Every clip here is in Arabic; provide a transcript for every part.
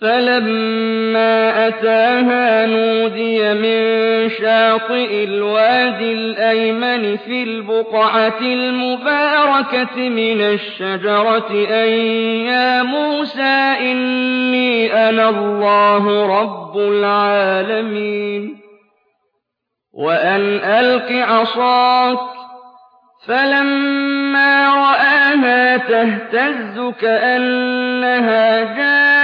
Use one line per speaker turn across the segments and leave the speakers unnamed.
فَلَمَّا أَتَاهَا نُودِيَ مِن شَاطِئِ الْوَادِ الْأَيْمَنِ فِي الْبُقْعَةِ الْمُبَارَكَةِ مِنَ الشَّجَرَةِ أَن يَا مُوسَىٰ إِنِّي أَنَا اللَّهُ رَبُّ الْعَالَمِينَ وَأَنْ أَلْقِ عَصَاكَ ۖ فَلَمَّا رَآهَا تَهْتَزُّ كَأَنَّهَا جَانٌّ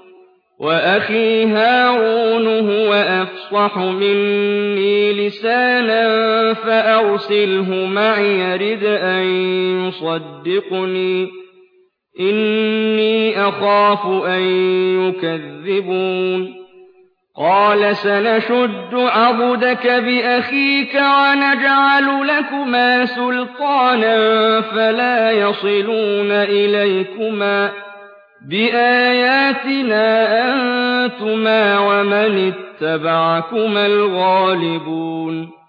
وَأَخِي هَارُونُ هُوَ أَفْصَحُ مِنِّي لِسَانًا فَأَرْسِلْهُ مَعِيَ رِدْءًا أَن يُصَدِّقُنِي. إِنِّي أَخَافُ أَن يُكَذِّبُونِ. قَالَ سَنَشُدُّ عَضُدَكَ بِأَخِيكَ وَنَجْعَلُ لَكُمَا سُلْطَانًا فَلَا يَصِلُونَ إِلَيْكُمَا ۚ. بِآيَاتِنَا أَنتُمَا وَمَنِ اتَّبَعَكُمَا الْغَالِبُونَ